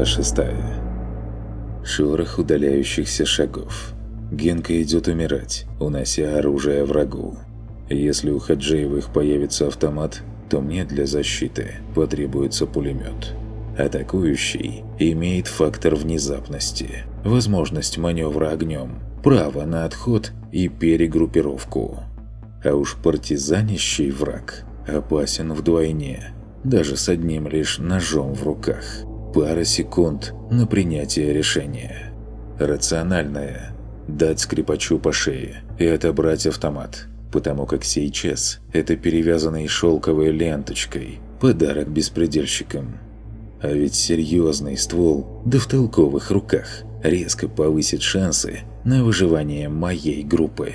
Глава 6 Шорох удаляющихся шагов. Генка идет умирать, унося оружие врагу. Если у Хаджиевых появится автомат, то мне для защиты потребуется пулемет. Атакующий имеет фактор внезапности, возможность маневра огнем, право на отход и перегруппировку. А уж партизанищий враг опасен вдвойне, даже с одним лишь ножом в руках. Пара секунд на принятие решения. Рациональное – дать скрипачу по шее и отобрать автомат, потому как сейчас это перевязанный шелковой ленточкой подарок беспредельщикам. А ведь серьезный ствол, да в толковых руках, резко повысит шансы на выживание моей группы.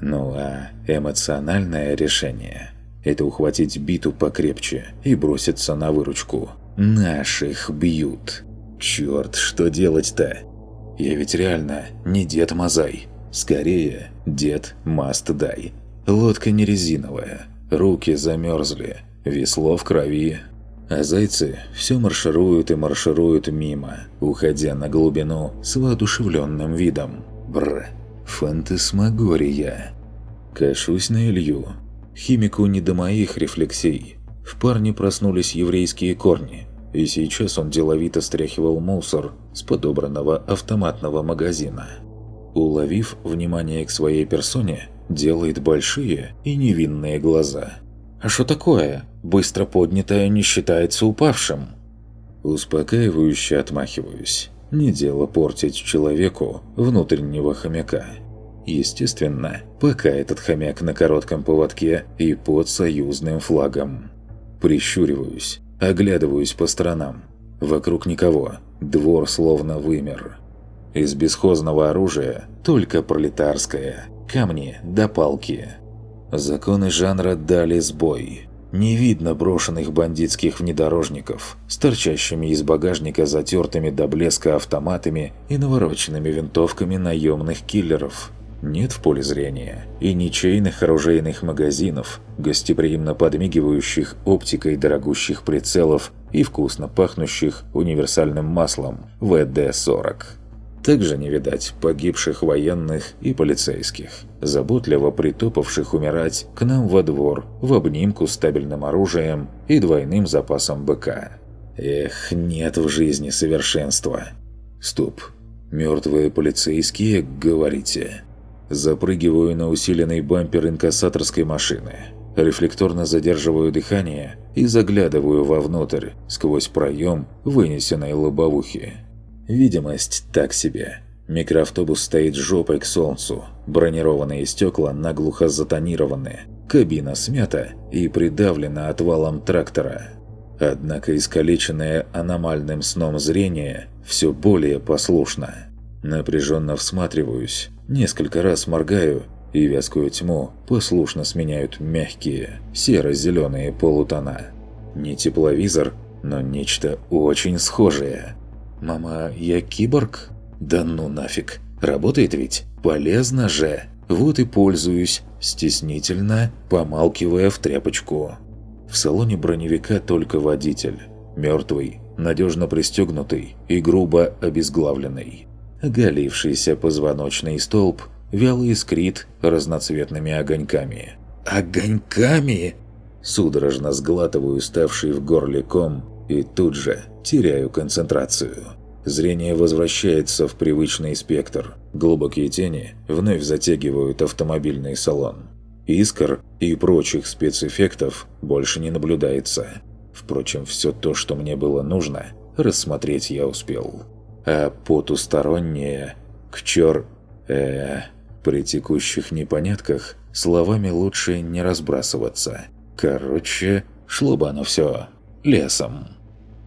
Ну а эмоциональное решение – это ухватить биту покрепче и броситься на выручку. Наших бьют. Черт, что делать-то? Я ведь реально не дед Мазай. Скорее, дед Маст-Дай. Лодка не резиновая, руки замерзли, весло в крови. А зайцы все маршируют и маршируют мимо, уходя на глубину с воодушевленным видом. Бр, фантасмагория. Кашусь на Илью. Химику не до моих рефлексий. В парне проснулись еврейские корни, и сейчас он деловито стряхивал мусор с подобранного автоматного магазина. Уловив внимание к своей персоне, делает большие и невинные глаза. «А что такое? Быстро поднятое не считается упавшим?» Успокаивающе отмахиваюсь. Не дело портить человеку внутреннего хомяка. Естественно, пока этот хомяк на коротком поводке и под союзным флагом. Прищуриваюсь, оглядываюсь по сторонам. Вокруг никого, двор словно вымер. Из бесхозного оружия только пролетарское, камни да палки. Законы жанра дали сбой. Не видно брошенных бандитских внедорожников с торчащими из багажника затертыми до блеска автоматами и навороченными винтовками наемных киллеров – нет в поле зрения и ничейных оружейных магазинов, гостеприимно подмигивающих оптикой дорогущих прицелов и вкусно пахнущих универсальным маслом ВД-40. Также не видать погибших военных и полицейских, заботливо притопавших умирать к нам во двор в обнимку с стабильным оружием и двойным запасом БК. Эх, нет в жизни совершенства. Стоп. Мертвые полицейские, говорите? Запрыгиваю на усиленный бампер инкассаторской машины. Рефлекторно задерживаю дыхание и заглядываю вовнутрь, сквозь проем вынесенной лобовухи. Видимость так себе. Микроавтобус стоит жопой к солнцу. Бронированные стекла наглухо затонированы. Кабина смята и придавлена отвалом трактора. Однако искалеченное аномальным сном зрение все более послушно. Напряженно всматриваюсь, Несколько раз моргаю, и вязкую тьму послушно сменяют мягкие, серо-зеленые полутона. Не тепловизор, но нечто очень схожее. «Мама, я киборг?» «Да ну нафиг! Работает ведь? Полезно же!» Вот и пользуюсь, стеснительно помалкивая в тряпочку. В салоне броневика только водитель. Мертвый, надежно пристегнутый и грубо обезглавленный. Оголившийся позвоночный столб вяло искрит разноцветными огоньками. «Огоньками!» Судорожно сглатываю ставший в горле ком и тут же теряю концентрацию. Зрение возвращается в привычный спектр. Глубокие тени вновь затягивают автомобильный салон. Искр и прочих спецэффектов больше не наблюдается. Впрочем, все то, что мне было нужно, рассмотреть я успел а потустороннее к чер... э При текущих непонятках словами лучше не разбрасываться. Короче, шло бы оно все лесом.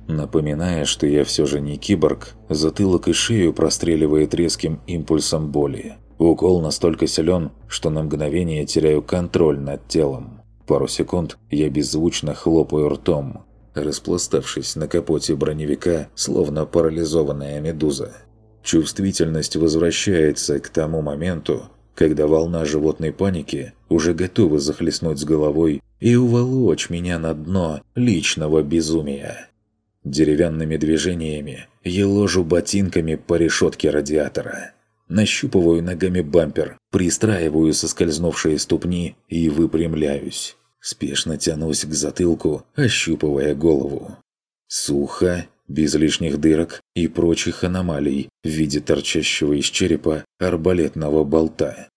Напоминая, что я все же не киборг, затылок и шею простреливает резким импульсом боли. Укол настолько силен, что на мгновение теряю контроль над телом. Пару секунд я беззвучно хлопаю ртом, распластавшись на капоте броневика, словно парализованная медуза. Чувствительность возвращается к тому моменту, когда волна животной паники уже готова захлестнуть с головой и уволочь меня на дно личного безумия. Деревянными движениями я ложу ботинками по решетке радиатора. Нащупываю ногами бампер, пристраиваю соскользнувшие ступни и выпрямляюсь. Спешно тянусь к затылку, ощупывая голову. Сухо, без лишних дырок и прочих аномалий в виде торчащего из черепа арбалетного болта.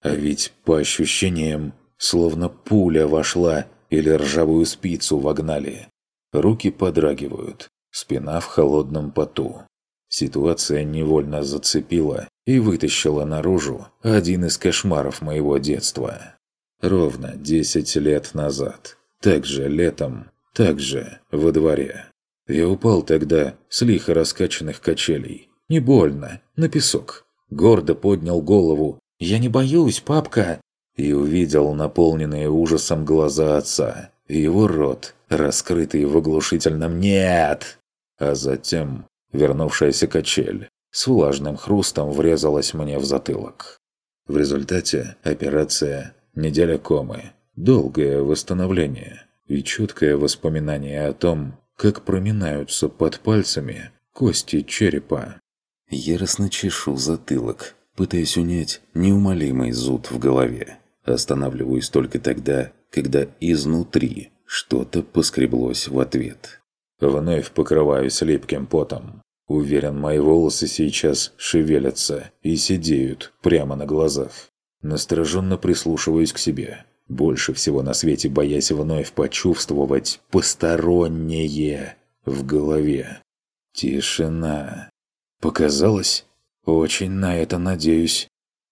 А ведь, по ощущениям, словно пуля вошла или ржавую спицу вогнали. Руки подрагивают, спина в холодном поту. Ситуация невольно зацепила и вытащила наружу один из кошмаров моего детства. Ровно 10 лет назад. Также летом, также во дворе. Я упал тогда с лихо раскачанных качелей. Не больно, на песок. Гордо поднял голову. «Я не боюсь, папка!» И увидел наполненные ужасом глаза отца. И его рот, раскрытый в оглушительном «Нет!» А затем вернувшаяся качель с влажным хрустом врезалась мне в затылок. В результате операция, неделя комы, долгое восстановление и чуткое воспоминание о том, как проминаются под пальцами кости черепа. Яростно чешу затылок, пытаясь унять неумолимый зуд в голове. Останавливаюсь только тогда, когда изнутри что-то поскреблось в ответ. Вновь покрываюсь липким потом. Уверен, мои волосы сейчас шевелятся и сидеют прямо на глазах. Настороженно прислушиваюсь к себе больше всего на свете боясь вновь почувствовать постороннее в голове. Тишина. Показалось? Очень на это надеюсь.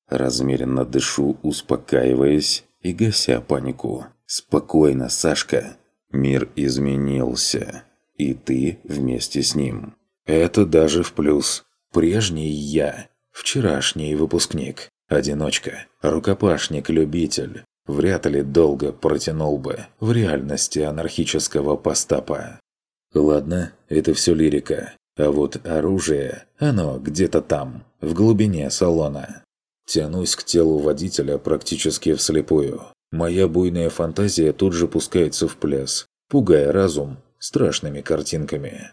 Размеренно дышу, успокаиваясь и гася панику. «Спокойно, Сашка. Мир изменился. И ты вместе с ним. Это даже в плюс. Прежний я. Вчерашний выпускник. Одиночка. Рукопашник-любитель вряд ли долго протянул бы в реальности анархического постапа. Ладно, это все лирика. А вот оружие, оно где-то там, в глубине салона. Тянусь к телу водителя практически вслепую. Моя буйная фантазия тут же пускается в пляс, пугая разум страшными картинками.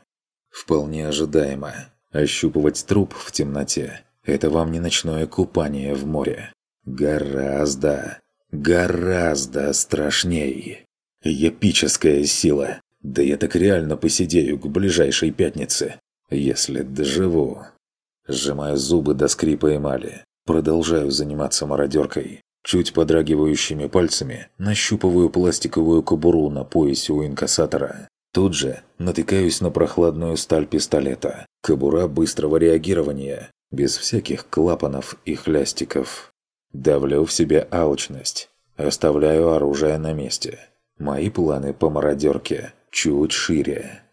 Вполне ожидаемо. Ощупывать труп в темноте – это вам не ночное купание в море. Гораздо, Гораздо страшней. Эпическая сила. Да я так реально посидею к ближайшей пятнице, если доживу. Сжимаю зубы до скрипа эмали. Продолжаю заниматься мародеркой. Чуть подрагивающими пальцами нащупываю пластиковую кобуру на поясе у инкассатора. Тут же натыкаюсь на прохладную сталь пистолета. Кобура быстрого реагирования, без всяких клапанов и хлястиков. Давлю в себе алчность. Оставляю оружие на месте. Мои планы по мародерке чуть шире.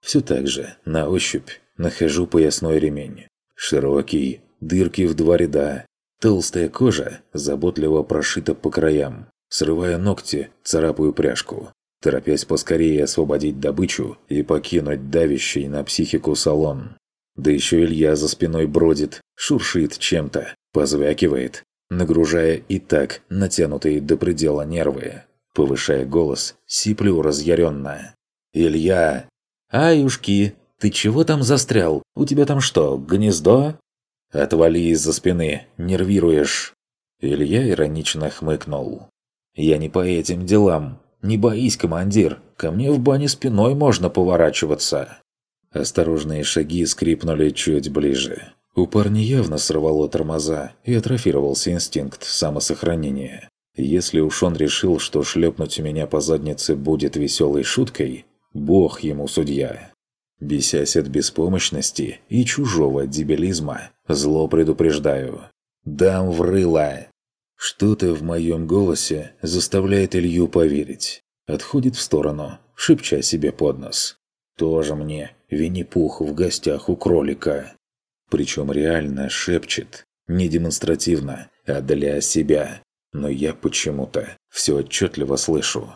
Все так же, на ощупь, нахожу поясной ремень. Широкий, дырки в два ряда. Толстая кожа заботливо прошита по краям. Срывая ногти, царапаю пряжку. Торопясь поскорее освободить добычу и покинуть давящий на психику салон. Да еще Илья за спиной бродит, шуршит чем-то, позвякивает, нагружая и так натянутые до предела нервы. Повышая голос, сиплю разъяренно. «Илья!» «Аюшки, ты чего там застрял? У тебя там что, гнездо?» «Отвали из-за спины, нервируешь!» Илья иронично хмыкнул. «Я не по этим делам. Не боись, командир, ко мне в бане спиной можно поворачиваться». Осторожные шаги скрипнули чуть ближе. У парня явно сорвало тормоза и атрофировался инстинкт самосохранения. Если уж он решил, что шлепнуть меня по заднице будет веселой шуткой, бог ему судья. Бесясь от беспомощности и чужого дебилизма, зло предупреждаю. «Дам в рыло!» Что-то в моем голосе заставляет Илью поверить. Отходит в сторону, шепча себе под нос. «Тоже мне Винни-Пух в гостях у кролика». Причем реально шепчет. Не демонстративно, а для себя. Но я почему-то все отчетливо слышу.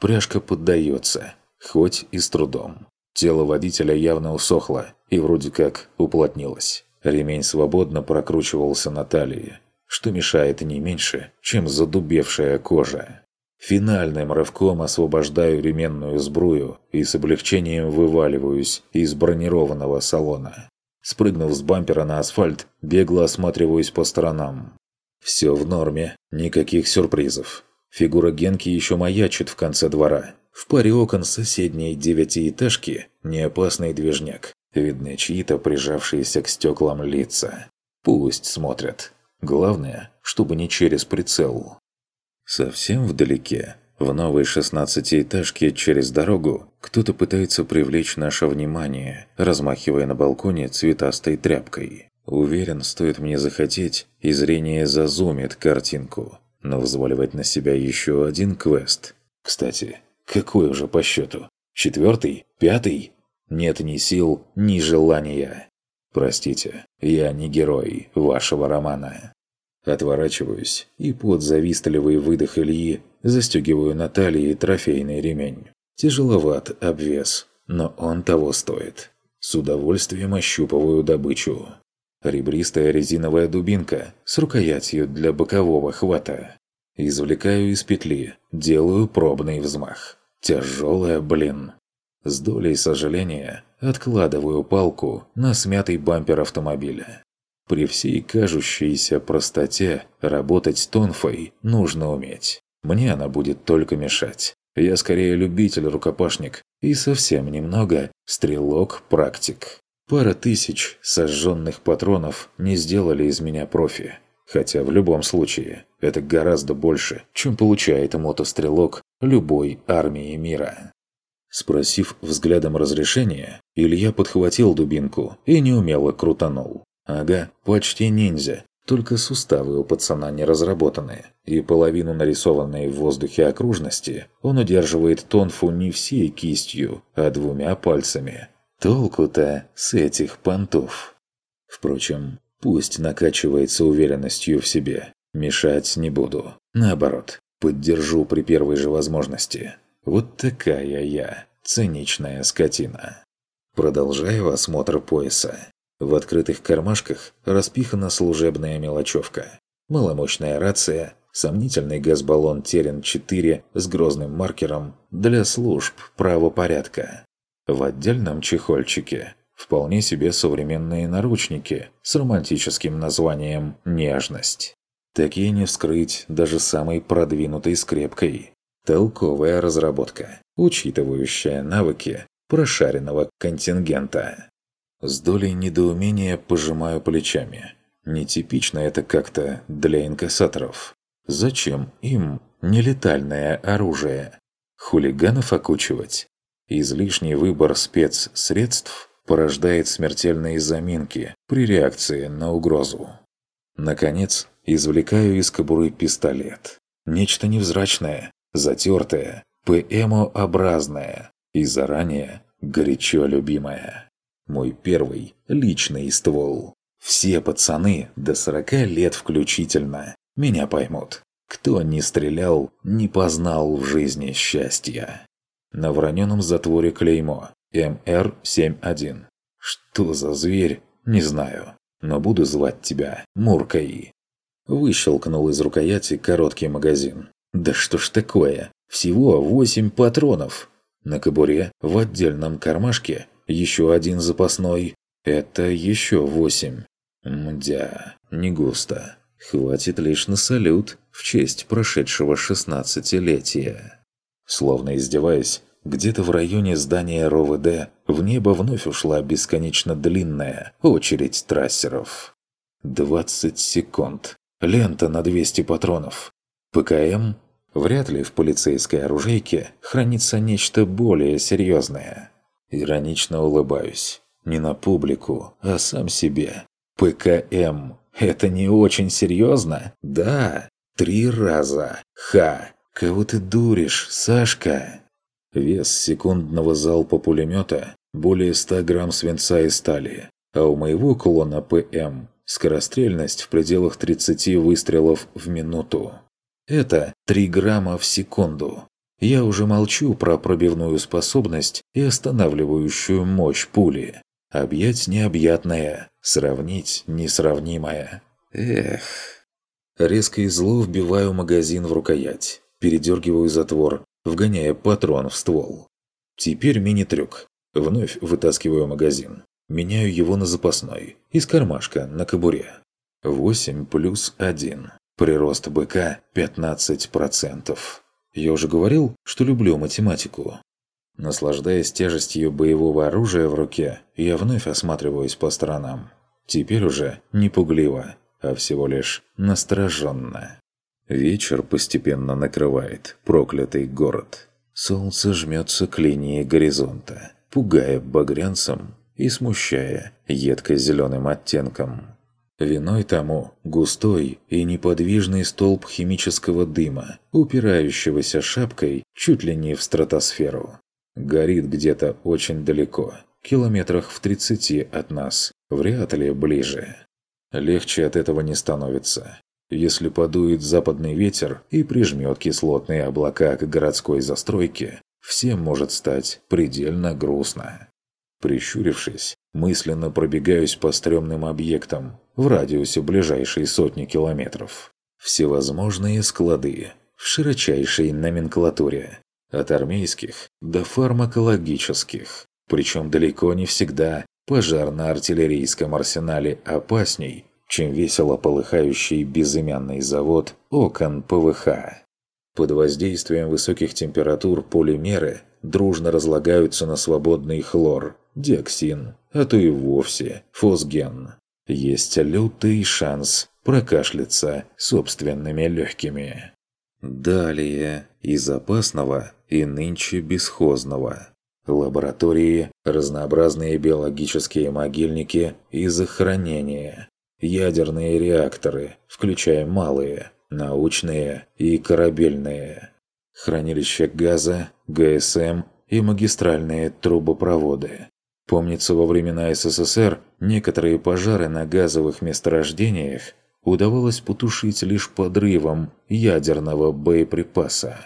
Пряжка поддается, хоть и с трудом. Тело водителя явно усохло и вроде как уплотнилось. Ремень свободно прокручивался на талии, что мешает не меньше, чем задубевшая кожа. Финальным рывком освобождаю ременную сбрую и с облегчением вываливаюсь из бронированного салона. Спрыгнув с бампера на асфальт, бегло осматриваюсь по сторонам. Все в норме, никаких сюрпризов. Фигура Генки еще маячит в конце двора. В паре окон соседней девятиэтажки неопасный движняк. Видны чьи-то прижавшиеся к стеклам лица. Пусть смотрят. Главное, чтобы не через прицел. Совсем вдалеке, в новой шестнадцатиэтажке через дорогу, кто-то пытается привлечь наше внимание, размахивая на балконе цветастой тряпкой. Уверен, стоит мне захотеть, и зрение зазумит картинку. Но взваливать на себя еще один квест. Кстати, какой уже по счету? Четвертый? Пятый? Нет ни сил, ни желания. Простите, я не герой вашего романа. Отворачиваюсь и под завистливый выдох Ильи застегиваю на талии трофейный ремень. Тяжеловат обвес, но он того стоит. С удовольствием ощупываю добычу. Ребристая резиновая дубинка с рукоятью для бокового хвата. Извлекаю из петли, делаю пробный взмах. Тяжелая, блин. С долей сожаления откладываю палку на смятый бампер автомобиля. При всей кажущейся простоте работать с тонфой нужно уметь. Мне она будет только мешать. Я скорее любитель-рукопашник и совсем немного стрелок-практик. Пара тысяч сожженных патронов не сделали из меня профи. Хотя в любом случае это гораздо больше, чем получает мотострелок любой армии мира. Спросив взглядом разрешения, Илья подхватил дубинку и неумело крутанул. Ага, почти ниндзя. Только суставы у пацана не разработаны, и половину нарисованной в воздухе окружности он удерживает тонфу не всей кистью, а двумя пальцами. Толку-то с этих понтов. Впрочем, пусть накачивается уверенностью в себе. Мешать не буду. Наоборот, поддержу при первой же возможности. Вот такая я, циничная скотина. Продолжаю осмотр пояса. В открытых кармашках распихана служебная мелочевка. Маломощная рация, сомнительный газбаллон Терен-4 с грозным маркером для служб правопорядка. В отдельном чехольчике вполне себе современные наручники с романтическим названием «Нежность». Такие не вскрыть даже самой продвинутой скрепкой. Толковая разработка, учитывающая навыки прошаренного контингента. С долей недоумения пожимаю плечами. Нетипично это как-то для инкассаторов. Зачем им нелетальное оружие? Хулиганов окучивать? Излишний выбор спецсредств порождает смертельные заминки при реакции на угрозу. Наконец, извлекаю из кобуры пистолет. Нечто невзрачное, затертое, ПМО-образное и заранее горячо любимое. Мой первый личный ствол. Все пацаны до 40 лет включительно меня поймут. Кто не стрелял, не познал в жизни счастья. На вороненом затворе клеймо МР-71. Что за зверь? Не знаю. Но буду звать тебя Муркой. Выщелкнул из рукояти короткий магазин. Да что ж такое? Всего восемь патронов. На кобуре в отдельном кармашке еще один запасной. Это еще восемь. Мдя, не густо. Хватит лишь на салют в честь прошедшего шестнадцатилетия. Словно издеваясь, где-то в районе здания РОВД в небо вновь ушла бесконечно длинная очередь трассеров. 20 секунд. Лента на 200 патронов. ПКМ? Вряд ли в полицейской оружейке хранится нечто более серьезное. Иронично улыбаюсь. Не на публику, а сам себе. ПКМ. Это не очень серьезно? Да. Три раза. Ха. Кого ты дуришь, Сашка? Вес секундного залпа пулемета более 100 грамм свинца и стали, а у моего клона ПМ скорострельность в пределах 30 выстрелов в минуту. Это 3 грамма в секунду. Я уже молчу про пробивную способность и останавливающую мощь пули. Объять необъятное, сравнить несравнимое. Эх. Резко и зло вбиваю магазин в рукоять. Передергиваю затвор, вгоняя патрон в ствол. Теперь мини-трюк. Вновь вытаскиваю магазин. Меняю его на запасной. Из кармашка на кобуре. 8 плюс 1. Прирост БК 15%. Я уже говорил, что люблю математику. Наслаждаясь тяжестью боевого оружия в руке, я вновь осматриваюсь по сторонам. Теперь уже не пугливо, а всего лишь настороженно. Вечер постепенно накрывает проклятый город. Солнце жмется к линии горизонта, пугая багрянцем и смущая едко-зеленым оттенком. Виной тому густой и неподвижный столб химического дыма, упирающегося шапкой чуть ли не в стратосферу. Горит где-то очень далеко, километрах в 30 от нас, вряд ли ближе. Легче от этого не становится. Если подует западный ветер и прижмет кислотные облака к городской застройке, всем может стать предельно грустно. Прищурившись, мысленно пробегаюсь по стрёмным объектам в радиусе ближайшей сотни километров. Всевозможные склады в широчайшей номенклатуре, от армейских до фармакологических, причем далеко не всегда пожарно-артиллерийском арсенале опасней, чем весело полыхающий безымянный завод окон ПВХ. Под воздействием высоких температур полимеры дружно разлагаются на свободный хлор, диоксин, а то и вовсе фосген. Есть лютый шанс прокашляться собственными легкими. Далее из опасного и нынче бесхозного. Лаборатории, разнообразные биологические могильники и захоронения. Ядерные реакторы, включая малые, научные и корабельные. Хранилища газа, ГСМ и магистральные трубопроводы. Помнится, во времена СССР некоторые пожары на газовых месторождениях удавалось потушить лишь подрывом ядерного боеприпаса.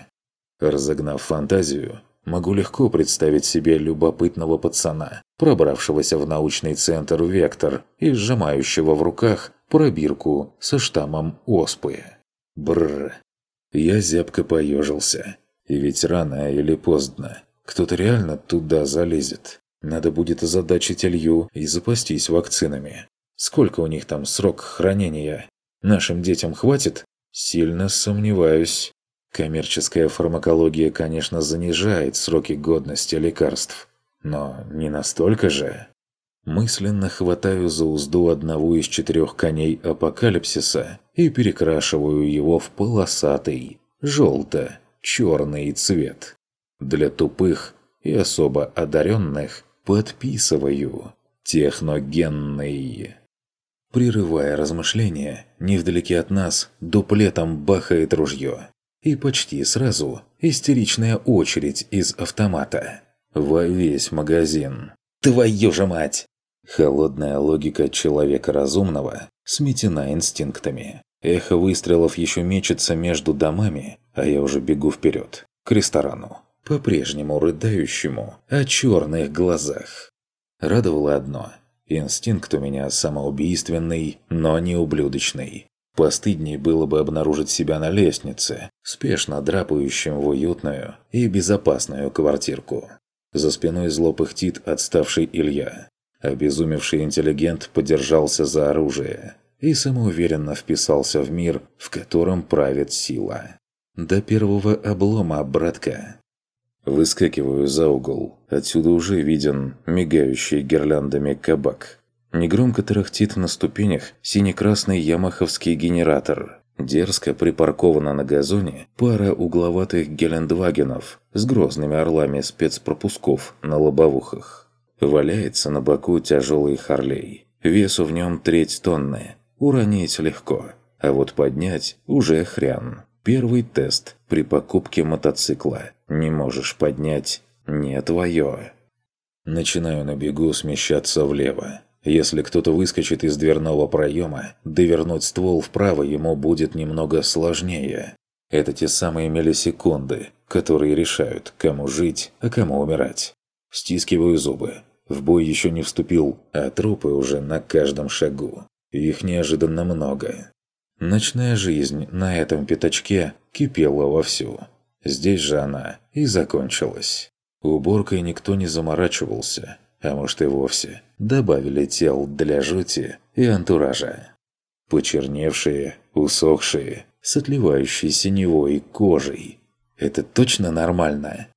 Разогнав фантазию, могу легко представить себе любопытного пацана, пробравшегося в научный центр «Вектор» и сжимающего в руках пробирку со штаммом оспы. Бррр. Я зябко поежился. И ведь рано или поздно кто-то реально туда залезет. Надо будет озадачить Илью и запастись вакцинами. Сколько у них там срок хранения? Нашим детям хватит? Сильно сомневаюсь. Коммерческая фармакология, конечно, занижает сроки годности лекарств. Но не настолько же. Мысленно хватаю за узду одного из четырех коней апокалипсиса и перекрашиваю его в полосатый, желто-черный цвет. Для тупых и особо одаренных подписываю «техногенный». Прерывая размышления, невдалеке от нас дуплетом бахает ружье. И почти сразу истеричная очередь из автомата. Во весь магазин. «Твою же мать!» Холодная логика человека разумного сметена инстинктами. Эхо выстрелов еще мечется между домами, а я уже бегу вперед, к ресторану, по-прежнему рыдающему о черных глазах. Радовало одно – Инстинкт у меня самоубийственный, но не ублюдочный. Постыдней было бы обнаружить себя на лестнице, спешно драпающим в уютную и безопасную квартирку. За спиной зло пыхтит отставший Илья. Обезумевший интеллигент подержался за оружие и самоуверенно вписался в мир, в котором правит сила. До первого облома, братка. Выскакиваю за угол. Отсюда уже виден мигающий гирляндами кабак. Негромко тарахтит на ступенях сине-красный ямаховский генератор. Дерзко припаркована на газоне пара угловатых гелендвагенов с грозными орлами спецпропусков на лобовухах. Валяется на боку тяжелый Харлей. Весу в нем треть тонны. Уронить легко, а вот поднять уже хрен. Первый тест при покупке мотоцикла. Не можешь поднять – не твое. Начинаю на бегу смещаться влево. Если кто-то выскочит из дверного проема, довернуть ствол вправо ему будет немного сложнее. Это те самые миллисекунды, которые решают, кому жить, а кому умирать. Стискиваю зубы. В бой еще не вступил, а трупы уже на каждом шагу. Их неожиданно много. Ночная жизнь на этом пятачке кипела вовсю. Здесь же она и закончилась. Уборкой никто не заморачивался, а может и вовсе добавили тел для жути и антуража. Почерневшие, усохшие, с отливающей синевой кожей. Это точно нормально?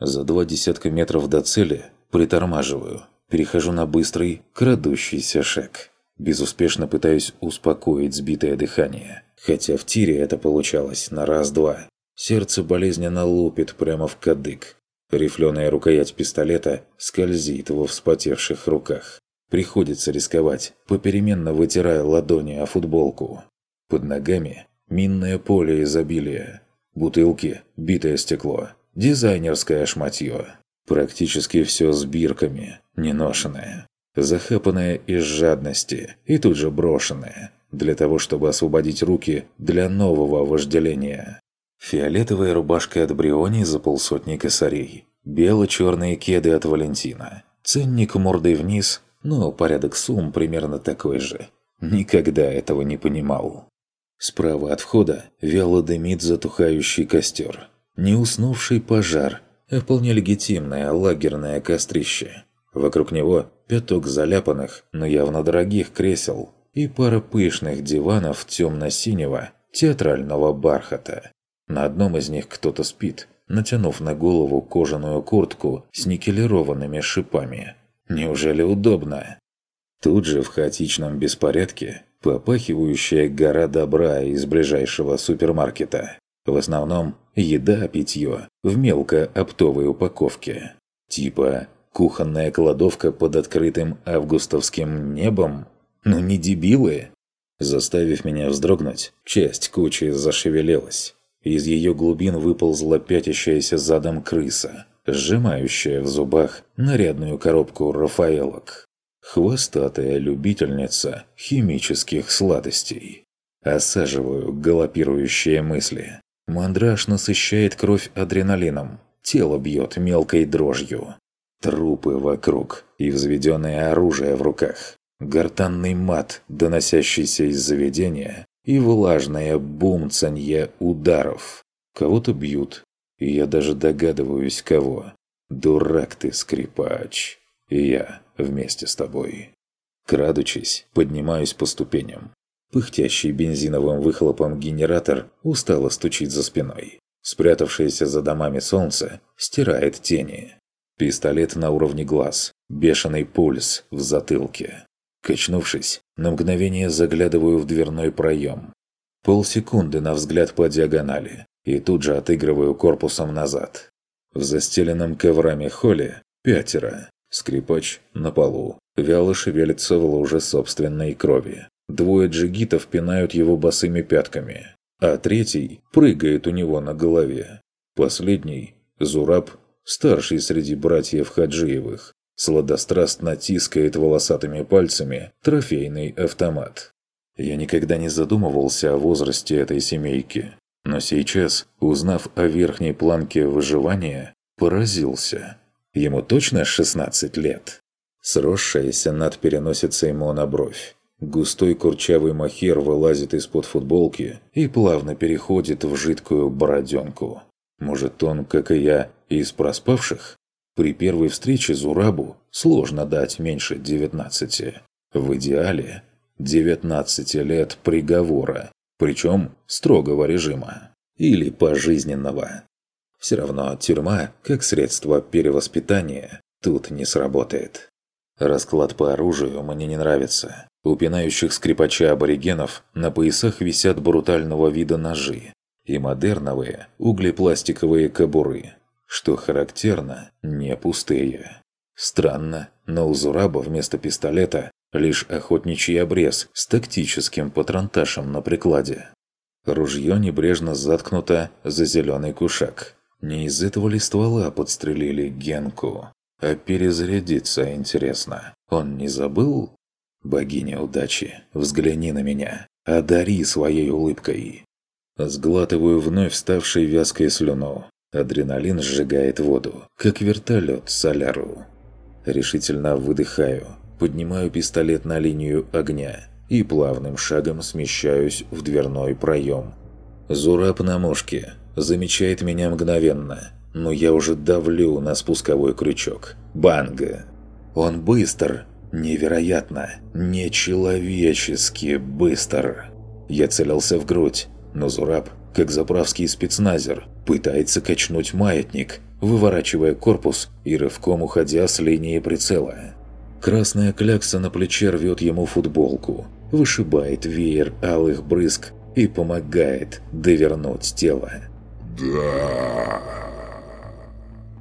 За два десятка метров до цели притормаживаю, перехожу на быстрый, крадущийся шаг. Безуспешно пытаюсь успокоить сбитое дыхание. Хотя в тире это получалось на раз-два. Сердце болезненно лупит прямо в кадык. Рифленая рукоять пистолета скользит во вспотевших руках. Приходится рисковать, попеременно вытирая ладони о футболку. Под ногами минное поле изобилия. Бутылки, битое стекло, дизайнерское шматье. Практически все с бирками, неношенное. Захапанное из жадности и тут же брошенное, для того, чтобы освободить руки для нового вожделения. Фиолетовая рубашка от Бриони за полсотни косарей. Бело-черные кеды от Валентина. Ценник мордой вниз, но порядок сумм примерно такой же. Никогда этого не понимал. Справа от входа вяло дымит затухающий костер. Не уснувший пожар, а вполне легитимное лагерное кострище. Вокруг него пяток заляпанных, но явно дорогих кресел и пара пышных диванов темно-синего театрального бархата. На одном из них кто-то спит, натянув на голову кожаную куртку с никелированными шипами. Неужели удобно? Тут же в хаотичном беспорядке попахивающая гора добра из ближайшего супермаркета. В основном еда, питье в мелко-оптовой упаковке. Типа кухонная кладовка под открытым августовским небом? Ну не дебилы? Заставив меня вздрогнуть, часть кучи зашевелилась. Из ее глубин выползла пятящаяся задом крыса, сжимающая в зубах нарядную коробку рафаэлок. Хвостатая любительница химических сладостей. Осаживаю галопирующие мысли. Мандраж насыщает кровь адреналином. Тело бьет мелкой дрожью. Трупы вокруг и взведенное оружие в руках. Гортанный мат, доносящийся из заведения, и влажное бумцанье ударов. Кого-то бьют, и я даже догадываюсь, кого. Дурак ты, скрипач. И я вместе с тобой. Крадучись, поднимаюсь по ступеням. Пыхтящий бензиновым выхлопом генератор устало стучит за спиной. Спрятавшееся за домами солнце стирает тени. Пистолет на уровне глаз, бешеный пульс в затылке. Качнувшись, на мгновение заглядываю в дверной проем. Полсекунды на взгляд по диагонали, и тут же отыгрываю корпусом назад. В застеленном коврами холле пятеро. Скрипач на полу. Вяло шевелится в луже собственной крови. Двое джигитов пинают его босыми пятками, а третий прыгает у него на голове. Последний – Зураб старший среди братьев Хаджиевых, сладострастно тискает волосатыми пальцами трофейный автомат. Я никогда не задумывался о возрасте этой семейки, но сейчас, узнав о верхней планке выживания, поразился. Ему точно 16 лет? Сросшаяся над переносицей монобровь. Густой курчавый махер вылазит из-под футболки и плавно переходит в жидкую бороденку. Может, он, как и я, из проспавших? При первой встрече Зурабу сложно дать меньше 19. В идеале 19 лет приговора, причем строгого режима. Или пожизненного. Все равно тюрьма, как средство перевоспитания, тут не сработает. Расклад по оружию мне не нравится. У пинающих скрипача аборигенов на поясах висят брутального вида ножи, и модерновые углепластиковые кобуры, что характерно, не пустые. Странно, но у Зураба вместо пистолета лишь охотничий обрез с тактическим патронташем на прикладе. Ружье небрежно заткнуто за зеленый кушак. Не из этого ли ствола подстрелили Генку? А перезарядиться интересно. Он не забыл? Богиня удачи, взгляни на меня. Одари своей улыбкой. Сглатываю вновь ставшей вязкой слюну. Адреналин сжигает воду, как вертолет соляру. Решительно выдыхаю, поднимаю пистолет на линию огня и плавным шагом смещаюсь в дверной проем. Зураб на мушке, замечает меня мгновенно, но я уже давлю на спусковой крючок. Банга! Он быстр, невероятно, нечеловечески быстр. Я целился в грудь, но Зураб, как заправский спецназер, пытается качнуть маятник, выворачивая корпус и рывком уходя с линии прицела. Красная клякса на плече рвет ему футболку, вышибает веер алых брызг и помогает довернуть тело. «Да...»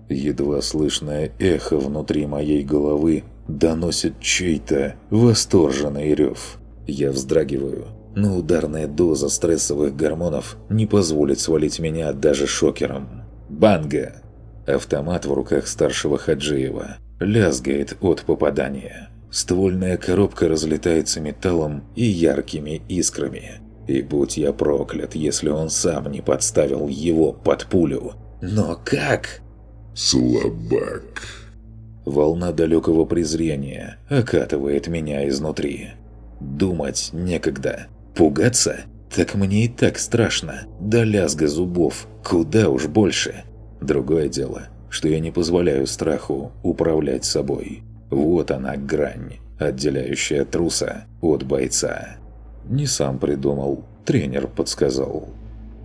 Едва слышное эхо внутри моей головы доносит чей-то восторженный рев. Я вздрагиваю, но ударная доза стрессовых гормонов не позволит свалить меня даже шокером. Банга! Автомат в руках старшего Хаджиева лязгает от попадания. Ствольная коробка разлетается металлом и яркими искрами. И будь я проклят, если он сам не подставил его под пулю. Но как? Слабак. Волна далекого презрения окатывает меня изнутри. Думать некогда. Пугаться? Так мне и так страшно. До лязга зубов. Куда уж больше. Другое дело, что я не позволяю страху управлять собой. Вот она грань, отделяющая труса от бойца. Не сам придумал, тренер подсказал.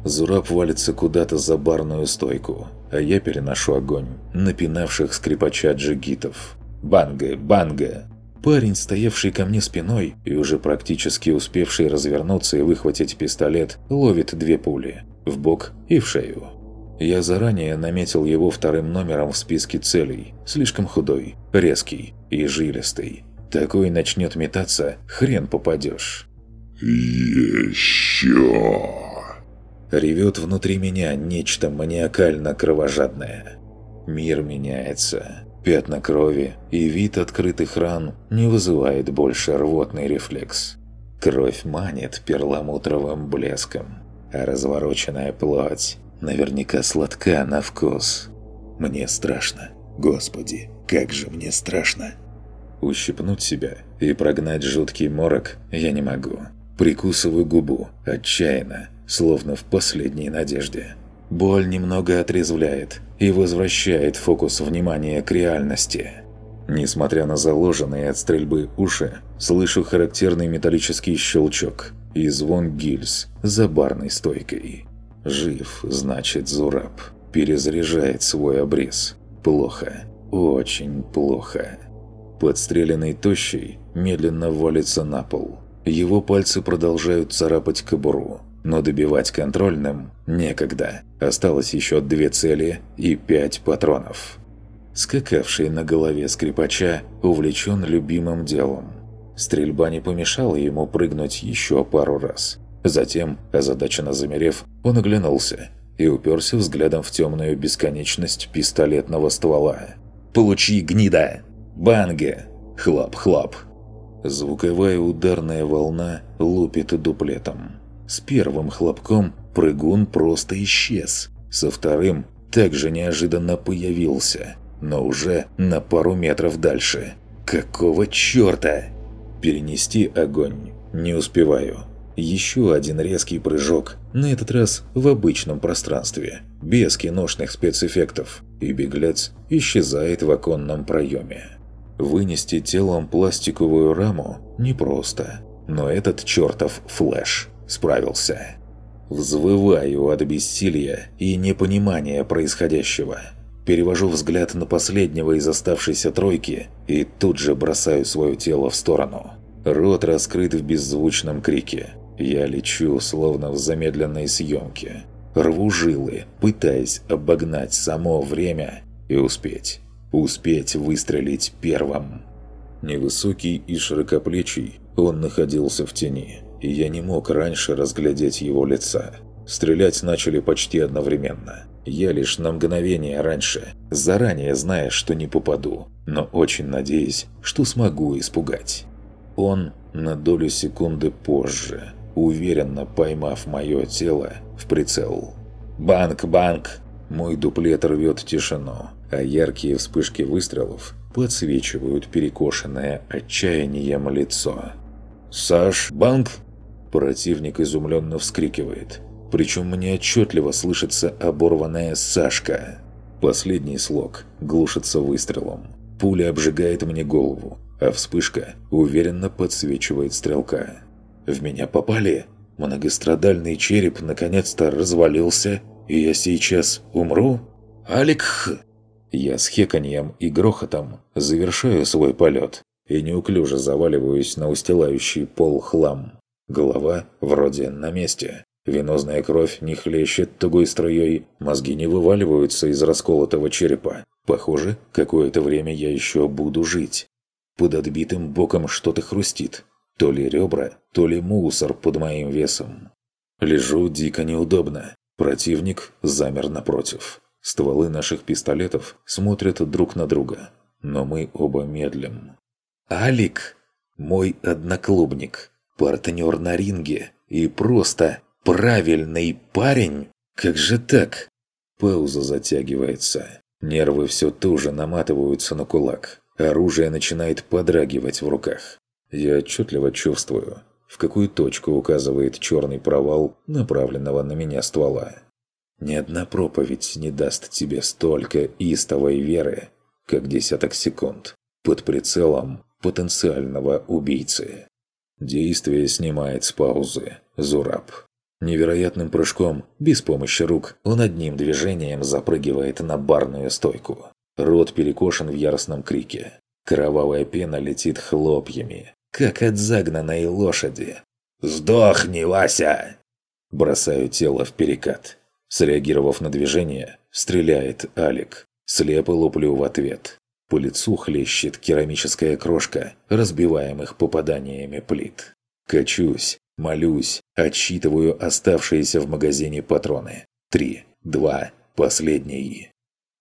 Зураб валится куда-то за барную стойку, а я переношу огонь напинавших скрипача джигитов. Банга, банга! Парень, стоявший ко мне спиной и уже практически успевший развернуться и выхватить пистолет, ловит две пули – в бок и в шею. Я заранее наметил его вторым номером в списке целей. Слишком худой, резкий и жилистый. Такой начнет метаться, хрен попадешь. «Еще!» Ревет внутри меня нечто маниакально-кровожадное. Мир меняется. Пятна крови и вид открытых ран не вызывает больше рвотный рефлекс. Кровь манит перламутровым блеском, а развороченная плоть наверняка сладка на вкус. Мне страшно. Господи, как же мне страшно. Ущипнуть себя и прогнать жуткий морок я не могу. Прикусываю губу, отчаянно, словно в последней надежде. Боль немного отрезвляет и возвращает фокус внимания к реальности. Несмотря на заложенные от стрельбы уши, слышу характерный металлический щелчок и звон гильз за барной стойкой. Жив, значит, Зураб. Перезаряжает свой обрез. Плохо. Очень плохо. Подстреленный тощий медленно валится на пол. Его пальцы продолжают царапать кобуру, но добивать контрольным некогда. Осталось еще две цели и пять патронов. Скакавший на голове скрипача увлечен любимым делом. Стрельба не помешала ему прыгнуть еще пару раз. Затем, озадаченно замерев, он оглянулся и уперся взглядом в темную бесконечность пистолетного ствола. «Получи, гнида! Банга! Хлоп-хлоп!» Звуковая ударная волна лупит дуплетом. С первым хлопком прыгун просто исчез. Со вторым также неожиданно появился, но уже на пару метров дальше. Какого черта? Перенести огонь не успеваю. Еще один резкий прыжок, на этот раз в обычном пространстве, без киношных спецэффектов, и беглец исчезает в оконном проеме. Вынести телом пластиковую раму непросто, но этот чертов флэш справился. Взвываю от бессилия и непонимания происходящего. Перевожу взгляд на последнего из оставшейся тройки и тут же бросаю свое тело в сторону. Рот раскрыт в беззвучном крике. Я лечу, словно в замедленной съемке. Рву жилы, пытаясь обогнать само время и успеть. Успеть выстрелить первым. Невысокий и широкоплечий, он находился в тени, и я не мог раньше разглядеть его лица. Стрелять начали почти одновременно. Я лишь на мгновение раньше, заранее зная, что не попаду, но очень надеясь, что смогу испугать. Он на долю секунды позже – уверенно поймав мое тело в прицел. «Банк, банк!» Мой дуплет рвет тишину, а яркие вспышки выстрелов подсвечивают перекошенное отчаянием лицо. «Саш, банк!» Противник изумленно вскрикивает. причем мне отчетливо слышится оборванная «Сашка». Последний слог глушится выстрелом. Пуля обжигает мне голову, а вспышка уверенно подсвечивает стрелка. В меня попали. Многострадальный череп наконец-то развалился, и я сейчас умру? Алик! Я с хеканьем и грохотом завершаю свой полет и неуклюже заваливаюсь на устилающий пол хлам. Голова вроде на месте. Венозная кровь не хлещет тугой струей, мозги не вываливаются из расколотого черепа. Похоже, какое-то время я еще буду жить. Под отбитым боком что-то хрустит. То ли ребра, то ли мусор под моим весом. Лежу дико неудобно. Противник замер напротив. Стволы наших пистолетов смотрят друг на друга. Но мы оба медлим. «Алик! Мой одноклубник, партнер на ринге и просто правильный парень? Как же так?» Пауза затягивается. Нервы все туже наматываются на кулак. Оружие начинает подрагивать в руках. Я отчетливо чувствую, в какую точку указывает черный провал направленного на меня ствола. Ни одна проповедь не даст тебе столько истовой веры, как десяток секунд под прицелом потенциального убийцы. Действие снимает с паузы Зураб. Невероятным прыжком, без помощи рук, он одним движением запрыгивает на барную стойку. Рот перекошен в яростном крике. Кровавая пена летит хлопьями, как от загнанной лошади. «Сдохни, Вася!» Бросаю тело в перекат. Среагировав на движение, стреляет Алик. Слепо луплю в ответ. По лицу хлещет керамическая крошка, разбиваемых попаданиями плит. Качусь, молюсь, отсчитываю оставшиеся в магазине патроны. Три, два, последний.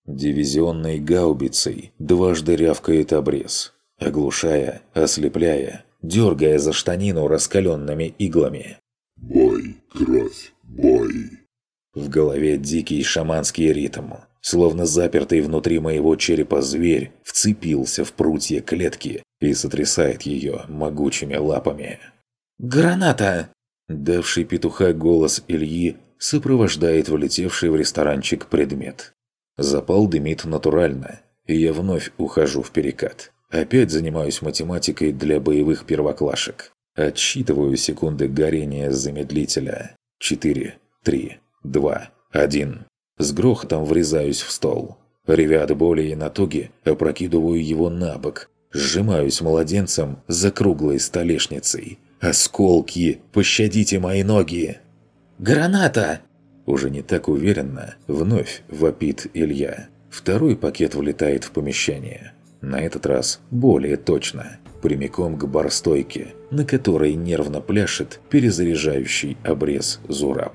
Дивизионной гаубицей дважды рявкает обрез, оглушая, ослепляя, дергая за штанину раскаленными иглами. «Бой, кровь, бой!» В голове дикий шаманский ритм. Словно запертый внутри моего черепа зверь вцепился в прутья клетки и сотрясает ее могучими лапами. «Граната!» Давший петуха голос Ильи сопровождает влетевший в ресторанчик предмет. Запал дымит натурально, и я вновь ухожу в перекат. Опять занимаюсь математикой для боевых первоклашек. Отсчитываю секунды горения замедлителя. Четыре, три, два, один. С грохотом врезаюсь в стол. Ревя от боли и натуги, опрокидываю его на бок. Сжимаюсь младенцем за круглой столешницей. «Осколки! Пощадите мои ноги!» «Граната!» Уже не так уверенно, вновь вопит Илья. Второй пакет влетает в помещение. На этот раз более точно. Прямиком к барстойке, на которой нервно пляшет перезаряжающий обрез Зураб.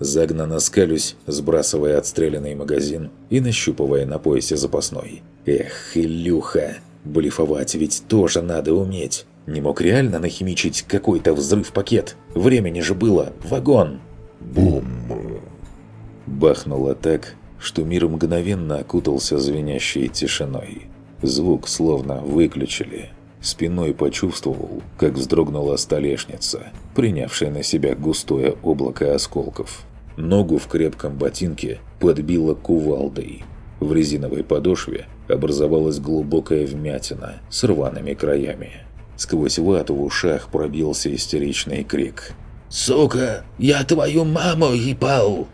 Загнанно скалюсь, сбрасывая отстрелянный магазин и нащупывая на поясе запасной. Эх, Илюха, блефовать ведь тоже надо уметь. Не мог реально нахимичить какой-то взрыв-пакет. Времени же было. Вагон. Бомба. Бахнуло так, что мир мгновенно окутался звенящей тишиной. Звук словно выключили. Спиной почувствовал, как вздрогнула столешница, принявшая на себя густое облако осколков. Ногу в крепком ботинке подбило кувалдой. В резиновой подошве образовалась глубокая вмятина с рваными краями. Сквозь вату в ушах пробился истеричный крик. «Сука, я твою маму ебал!»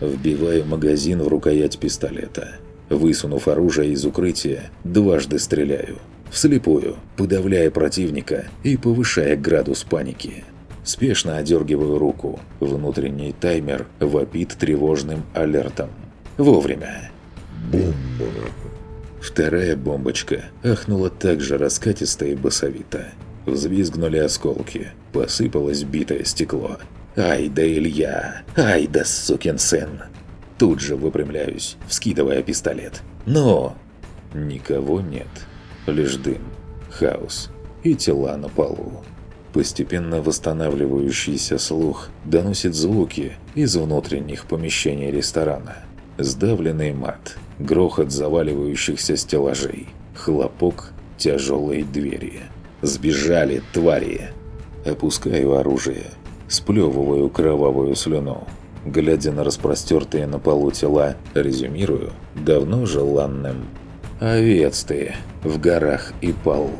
Вбиваю магазин в рукоять пистолета. Высунув оружие из укрытия, дважды стреляю. Вслепую, подавляя противника и повышая градус паники. Спешно одергиваю руку. Внутренний таймер вопит тревожным алертом. Вовремя. Бомба. Вторая бомбочка ахнула так же раскатисто и басовито. Взвизгнули осколки. Посыпалось битое стекло. «Ай да Илья! Ай да сукин сын!» Тут же выпрямляюсь, вскидывая пистолет. «Но!» Никого нет. Лишь дым, хаос и тела на полу. Постепенно восстанавливающийся слух доносит звуки из внутренних помещений ресторана. Сдавленный мат, грохот заваливающихся стеллажей, хлопок тяжелой двери. «Сбежали, твари!» Опускаю оружие, сплевываю кровавую слюну. глядя на распростертые на полу тела, резюмирую, давно желанным. «Овец ты в горах и пал».